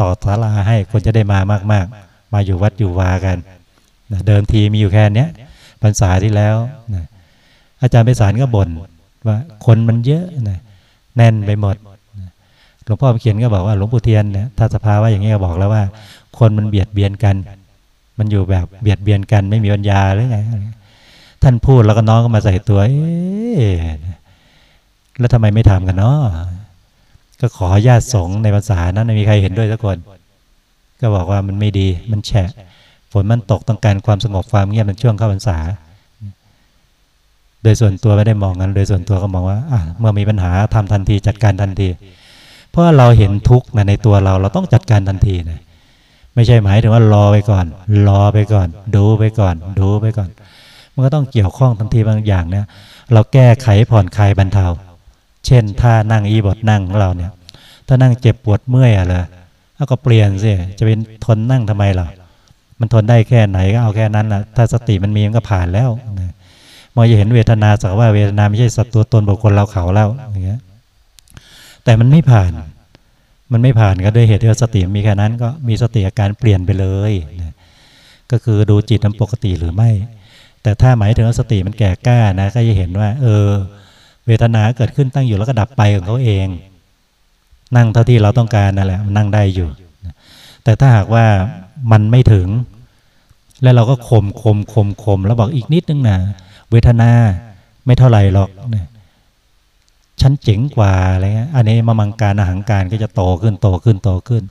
ต่อศาลาให้คนจะได้มามากๆ มาอยู่วัดอยู่วากัน นะเดิมทีมีอยู่แค่เนี้ยพรรษาที่แล้วนะอาจารย์ไปสารก็บ่นว่าคนมันเยอะนะแน่นไปหมดหลวงพ่อเขียนก็บอกว่าหลวงปู่เทียนเนี่ยถ้าสภาวะอย่างนี้ก็บอกแล้วว่า คนมันเบียดเบียนกัน มันอยู่แบบเบียดเบียนกันไม่มีปัญญาหรือไงท่านพูดแล้วก็น้องก็มาใส่ตัวเอ๊แล้วทำไมไม่ทำกันเนาะก็ขอญาติสงในภาษานั้นไม่มีใครเห็นด้วยสักคน ก็บอกว่ามันไม่ดีมันแฉะ นมันตกต้องการความสงบความเงียบในช่วงเข้าพรรษา โดยส่วนตัวไม่ได้มองกันโดยส่วนตัวก็มองว่าอะเมื่อมีปัญหาทำทันทีจัดการทันที เพราะเราเห็นทุกข์นะในตัวเราเราต้องจัดการทันทีนะไม่ใช่หมายถึงว่ารอไปก่อน รอไปก่อน ดูไปก่อน ดูไปก่อน มันก็ต้องเกี่ยวข้องทันทีบางอย่างเนี่ยเราแก้ไขผ่อนคลายบรรเทา เช่นถ้านั่งอีบทนั่งของเราเนี่ย ถ้านั่งเจ็บปวดเมื่อยอะไรแล้วก็เปลี่ยนสิจะเป็นทนนั่งทำไมล่ะ มันทนได้แค่ไหนก็เอาแค่นั้นละถ้าสติมันมีมันก็ผ่านแล้วนะมองจะเห็นเวทนาสักว่าเวทนาไม่ใช่สัตว์ตัวตนบุคคลเราเขาแล้วอย่างเงี้ยแต่มันไม่ผ่าน มันไม่ผ่านก็ด้วยเหตุที่สติมีแค่นั้น ก็มีสติอาการเปลี่ยนไปเลยนะก็คือดูจิตมันปกติหรือไม่ แต่ถ้าหมายถึงสติมันแก่กล้านะ ก็จะเห็นว่า เออ เวทนาเกิดขึ้นตั้งอยู่แล้วก็ดับไปของเขาเอง นั่งเท่าที่เราต้องการนั่นแหละมันนั่งได้อยู่ แต่ถ้าหากว่า มันไม่ถึง แล้วเราก็ข่มข่มข่มข่มแล้วบอกอีกนิดนึงนะเวทนาไม่เท่าไหร่หรอกนะฉันเจ๋งกว่าอะไรเงี้ยอันนี้มามังการอาหางการก็จะโตขึ้นโตขึ้นโตขึ้น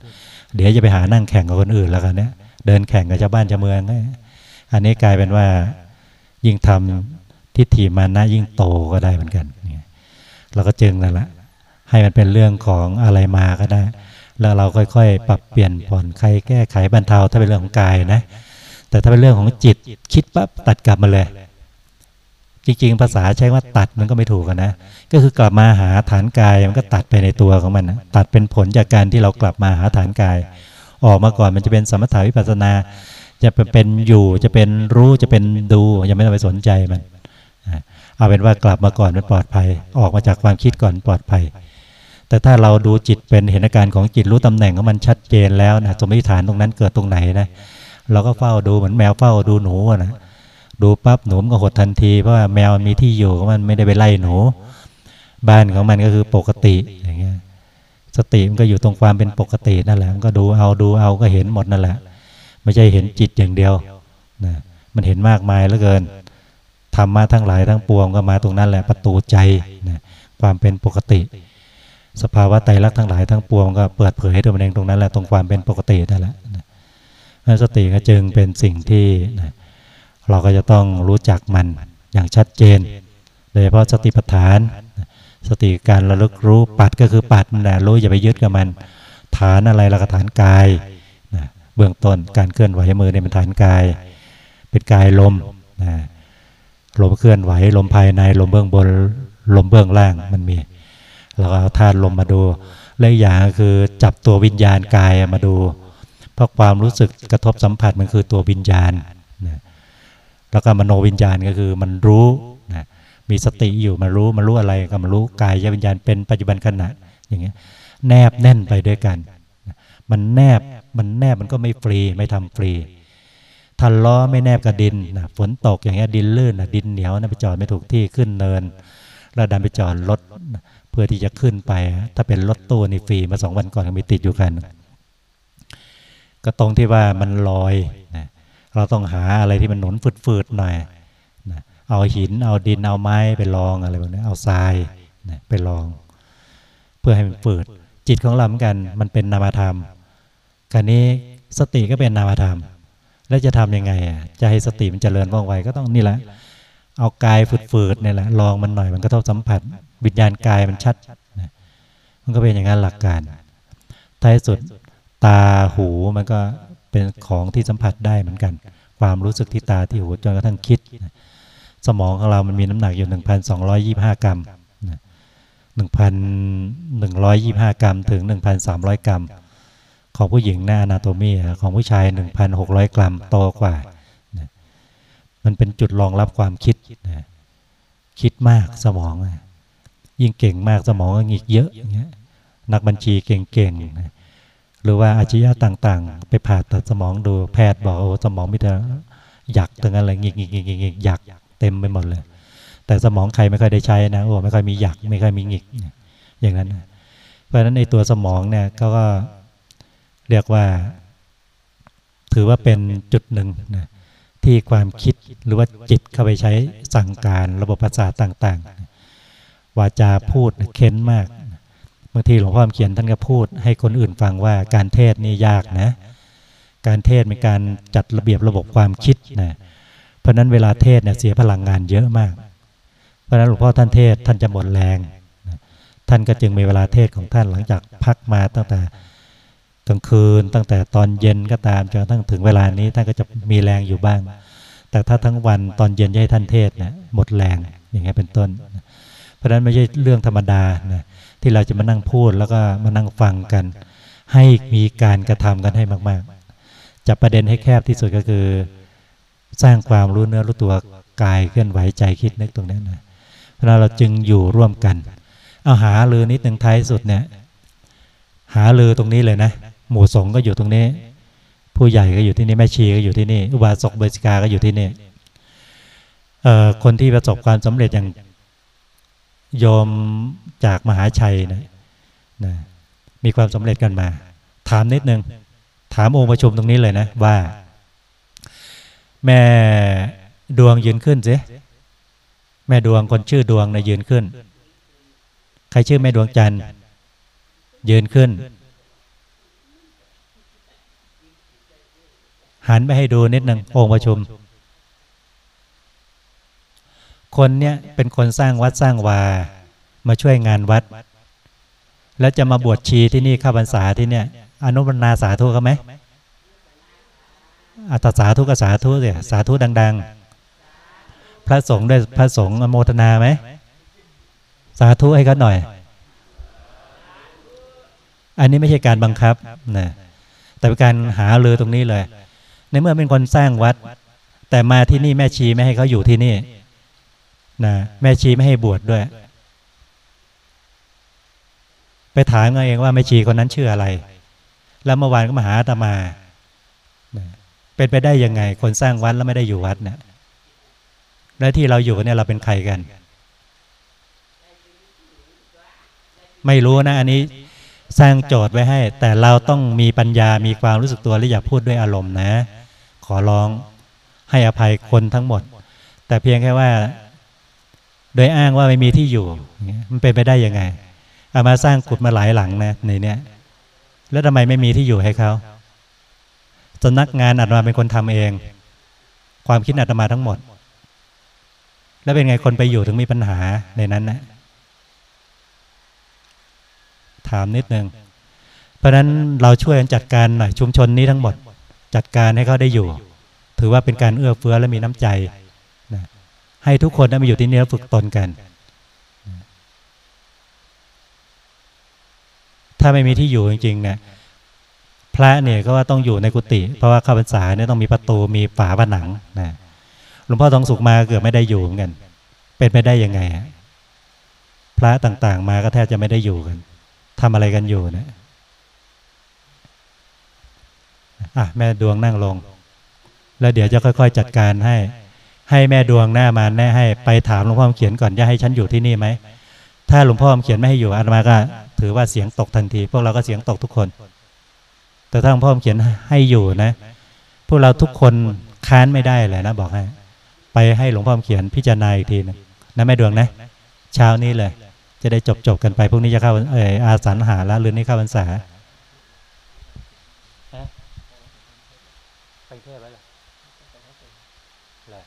เดี๋ยวจะไปหานั่งแข่งกับคนอื่นแล้วกันเนี่ยเดินแข่งกับชาวบ้านชาวเมืองอันนี้กลายเป็นว่า ยิ่งทำทิฏฐิมานะยิ่งโตก็ได้เหมือนกันเราก็จึงนั่นแหละให้มันเป็นเรื่องของอะไรมาก็ได้ แล้วเราค่อยๆ ปรับเปลี่ยนผ่อนคลายแก้ไขบรรเทาถ้าเป็นเรื่องของกายนะ แต่ถ้าเป็นเรื่องของจิตคิดปั๊บตัดกลับมาเลย จริงๆ ภาษาใช้ว่าตัดมันก็ไม่ถูกนะ ก็คือกลับมาหาฐานกายมันก็ตัดไปในตัวของมันนะตัดเป็นผลจากการที่เรากลับมาหาฐานกาย ออกมาก่อนมันจะเป็นสมถาวิปัสสนา จะเป็นอยู่จะเป็นรู้จะเป็นดูยังไม่ต้องไปสนใจมันเอาเป็นว่ากลับมาก่อนมันปลอดภัย ออกมาจากความคิดก่อนปลอดภัย แต่ถ้าเราดูจิตเป็นเห็นอาการของจิตรู้ตำแหน่งของมันชัดเจนแล้วนะสมมติฐานตรงนั้นเกิดตรงไหนนะเราก็เฝ้าดูเหมือนแมวเฝ้าดูหนูนะดูปั๊บหนูมันก็หดทันทีเพราะว่าแมวมีที่อยู่มันไม่ได้ไปไล่หนู บ้านของมันก็คือปกติอย่างเงี้ยสติมันก็อยู่ตรงความเป็นปกตินั่นแหละมันก็ดูเอาดูเอาก็เห็นหมดนั่นแหละ ไม่ใช่เห็นจิตอย่างเดียวนะมันเห็นมากมายเหลือเกินธรรมะทั้งหลายทั้งปวงก็มาตรงนั้นแหละประตูใจนะความเป็นปกติ สภาวะไตรลักษณ์ทั้งหลายทั้งปวงก็เปิดเผยให้ตัวเองตรงนั้นแหละตรงความเป็นปกตินั่นแหละนะสติก็จึงเป็นสิ่งที่เราก็จะต้องรู้จักมันอย่างชัดเจน โดยเฉพาะสติปัฏฐาน สติการระลึกรู้ปัดก็คือปัดนั่นแหละรู้อย่าไปยึดกับมัน ฐานอะไรละก็ฐานกายนะเบื้องต้นการเคลื่อนไหวมือเนี่ยเป็นฐานกาย เป็นกายลมนะลมเคลื่อนไหวลมภายในลมเบื้องบนลมเบื้องล่างมันมี เราก็เอาธาตุลมมาดูและอย่างคือจับตัววิญญาณกายมาดู เพราะความรู้สึกกระทบสัมผัสมันคือตัววิญญาณนะแล้วก็มโนวิญญาณก็คือมันรู้นะมีสติอยู่มันรู้มันรู้อะไรก็มันรู้กายวิญญาณเป็นปัจจุบันขณะอย่างเงี้ยแนบแน่นไปด้วยกัน มันแนบมันแนบมันก็ไม่ฟรีไม่ทำฟรีทันล้อไม่แนบกับดินนะฝนตกอย่างเงี้ยดินลื่นนะดินเหนียวนะไปจอดไม่ถูกที่ขึ้นเนิน แล้วดันไปจอดรถนะ พื่อที่จะขึ้นไป ถ้าเป็นรถตู้นี่ฟรีมาสองวันก่อนมีติดอยู่กันก็ตรงที่ว่ามันลอยนะเราต้องหาอะไรที่มันหนุนฝืดๆหน่อยนะเอาหินเอาดินเอาไม้ไปลองอะไรแบบนี้เอาทรายนะไปลอง เพื่อให้มันฝืดจิตของเราเหมือนกัน มันเป็นนามธรรมการนี้สติก็เป็นนามธรรม แล้วจะทำยังไงอะจะให้สติมันเจริญว่องไวก็ต้องนี่แหละเอากายฝืดๆเนี่ยแหละลองมันหน่อยมันก็ต้องสัมผัส วิญญาณกายมันชัดนะมันก็เป็นอย่างนั้นหลักการท้ายสุดตาหูมันก็เป็นของที่สัมผัสได้เหมือนกัน ความรู้สึกที่ตาที่หูจนกระทั่งคิดนะสมองของเรามันมีน้ำหนักอยู่ 1,225 กรัมนะ1,125 กรัมถึง 1,300 กรัม ของผู้หญิงหน้าอนาโตมีของผู้ชาย 1,600 กรัมโตกว่านะมันเป็นจุดรองรับความคิดนะคิดมากสมองนะ ยิ่งเก่งมากสมองก็หงิกเยอะอย่างเงี้ยนักบัญชีเก่งๆหรือว่าอาชีพต่างๆ ไปผ่าตัดสมองดูแพทย์บอกโอ้สมองมีแต่หยักตั้งอะไรหงิกหงิกหงิกหงิกหยักเต็มไปหมดเลย แต่สมองใครไม่ค่อยได้ใช้นะโอ้ไม่ค่อยมีหยักไม่ค่อยมีหงิกอย่างนั้นนะเพราะฉะนั้นในตัวสมองเนี่ยก็เรียกว่า ถือว่าเป็นจุดหนึ่งนะที่ความคิดหรือว่าจิตเข้าไปใช้สั่งการระบบประสาทต่าง ๆ วาจาพูดเค้นมากบางทีหลวงพ่อเขียนท่านก็พูด ให้คนอื่นฟังว่าการเทศนี่ยากนะ การเทศเป็นการจัดระเบียบระบบความคิดนะเพราะฉะนั้นเวลาเทศเนี่ยเสียพลังงานเยอะมาก เพราะนั้นหลวงพ่อท่านเทศท่านจะหมดแรง ท่านก็จึงมีเวลาเทศของท่านหลังจากพักมาตั้งแต่กลางคืนตั้งแต่ตอนเย็นก็ตามจนกระทั่งถึงเวลานี้ท่านก็จะมีแรงอยู่บ้าง แต่ถ้าทั้งวันตอนเย็นจะให้ท่านเทศเนี่ยหมดแรงอย่างเงี้ยเป็นต้น เพราะฉะนั้นไม่ใช่เรื่องธรรมดานะที่เราจะมานั่งพูดแล้วก็มานั่งฟังกัน ให้มีการกระทำกันให้มาก ๆจับประเด็นให้แคบที่สุดก็คือ สร้างความรู้เนื้อรู้ตัวกายเคลื่อนไหวใจคิดนึกตรงนี้นะเพราะเราจึงอยู่ร่วมกัน เอาหาลือนิดหนึ่งท้ายสุดเนี่ย หาลือตรงนี้เลยนะ หมู่สงก็อยู่ตรงนี้ ผู้ใหญ่ก็อยู่ที่นี่แม่ชีก็อยู่ที่นี่อุบาสกเบสิกาก็อยู่ที่นี่เอ่อคนที่ประสบความสำเร็จอย่าง โยมจากมหาชัยนะนะมีความสำเร็จกันมา ถามนิดนึง ถามองค์ประชุมตรงนี้เลยนะ ว่า แม่ดวงยืนขึ้นสิแม่ดวงคนชื่อดวงนะยืนขึ้น ใครชื่อแม่ดวงจันทร์ยืนขึ้น หันไปให้ดูนิดหนึ่งองค์ประชุม คนเนี้ยเป็นคนสร้างวัดสร้างวา มาช่วยงานวัด แล้วจะมาบวชชีที่นี่ข้าพรรษาที่เนี่ย อนุบรรณาสาธุเขาไหมอัตสาธุกสาธุเสียสาธุดัง ๆ พระสงฆ์ด้วยพระสงฆ์อโมทนาไหม สาธุให้เขาหน่อย อันนี้ไม่ใช่การบังคับนะแต่เป็นการหาเลยตรงนี้เลย ในเมื่อเป็นคนสร้างวัด แต่มาที่นี่แม่ชีไม่ให้เขาอยู่ที่นี่ นะแม่ชีไม่ให้บวชดด้วย ไปถามเขาเองว่าแม่ชีคนนั้นชื่ออะไร แล้วเมื่อวานก็มาหาอาตมา เป็นไปได้ยังไง คนสร้างวัดแล้วไม่ได้อยู่วัดเนะี่ยและที่เราอยู่เนี่ยเราเป็นใครกัน ไม่รู้นะ อันนี้สร้างโจทย์ไว้ให้ แต่เราต้องมีปัญญามีความรู้สึกตัวและอย่าพูดด้วยอารมณ์นะ ขอร้องให้อภัยคนทั้งหมด แต่เพียงแค่ว่า โดยอ้างว่าไม่มีที่อยู่ มันเป็นไปได้ยังไงเอามาสร้างขุดมาหลายหลังนะในเนี้ย แล้วทำไมไม่มีที่อยู่ให้เขาสำนักงานอาตมาเป็นคนทำเอง ความคิดอาตมาทั้งหมด แล้วเป็นไงคนไปอยู่ถึงมีปัญหาในนั้นนะถามนิดนึง เพราะนั้นเราช่วยกันจัดการหน่อยชุมชนนี้ทั้งหมด จัดการให้เขาได้อยู่ ถือว่าเป็นการเอื้อเฟื้อและมีน้ำใจ ให้ทุกคนได้มาอยู่ที่นี่แล้วฝึกตนกัน ถ้าไม่มีที่อยู่จริงๆเนี่ยพระเนี่ยก็ว่าต้องอยู่ในกุฏิเพราะว่าข้าพรรษาเนี่ยต้องมีประตูมีฝาผนังนะหลวงพ่อทองสุขมาเกือบไม่ได้อยู่เหมือนกัน เป็นไปได้ยังไงพระต่างๆ มาก็แทบจะไม่ได้อยู่กันทำอะไรกันอยู่นะอะแม่ดวงนั่งลง แล้วเดี๋ยวจะค่อย ๆ จัดการให้ ให้แม่ดวงหน้ามาแน่ให้ไปถามหลวงพ่อเขียนก่อนจะให้ฉันอยู่ที่นี่ไหมถ้าหลวงพ่อเขียนไม่ให้อยู่อาตมาก็ ถือว่าเสียงตกทันที พวกเราก็เสียงตกทุกคน แต่ถ้าหลวงพ่อเขียนให้อยู่นะ พวกเราทุกคนค้านไม่ได้เลยนะ บอกให้ไปให้หลวงพ่อเขียนพิจารณาอีกทีนึงนะแม่ดวงนะ เช้านี้เลย จะได้จบจบกันไปพรุ่งนี้จะเข้าเอออาสันหาละเรือนนี้เข้าพรรษาไปเทศไว้เหรอเอ่อ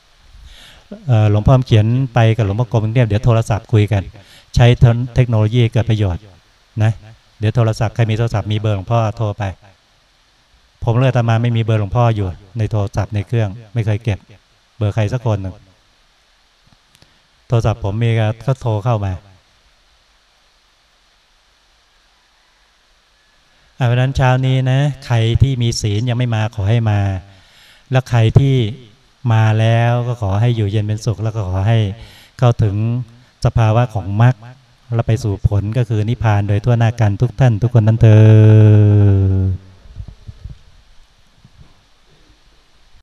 หลวงพ่อเขียนไปกับหลวงพ่อกรมเนี่ยเดี๋ยวโทรศัพท์คุยกัน ใช้เทคโนโลยีเกิดประโยชน์นะเดี๋ยวโทรศัพท์ใครมีโทรศัพท์มีเบอร์หลวงพ่อโทรไป ผมเลยอาตมาไม่มีเบอร์หลวงพ่ออยู่ ในโทรศัพท์ในเครื่อง ไม่เคยเก็บ เบอร์ใครสักคนหนึ่งโทรศัพท์ผมมีก็โทรเข้ามาเพราะฉะนั้นเช้านี้นะ ใครที่มีศีลยังไม่มาขอให้มา แล้วใครที่ มาแล้วก็ขอให้อยู่เย็นเป็นสุข แล้วก็ขอให้เข้าถึงสภาวะของมรรคแล้วไปสู่ผลก็คือนิพพานโดยทั่วหน้ากันทุกท่านทุกคนนั้นเธอ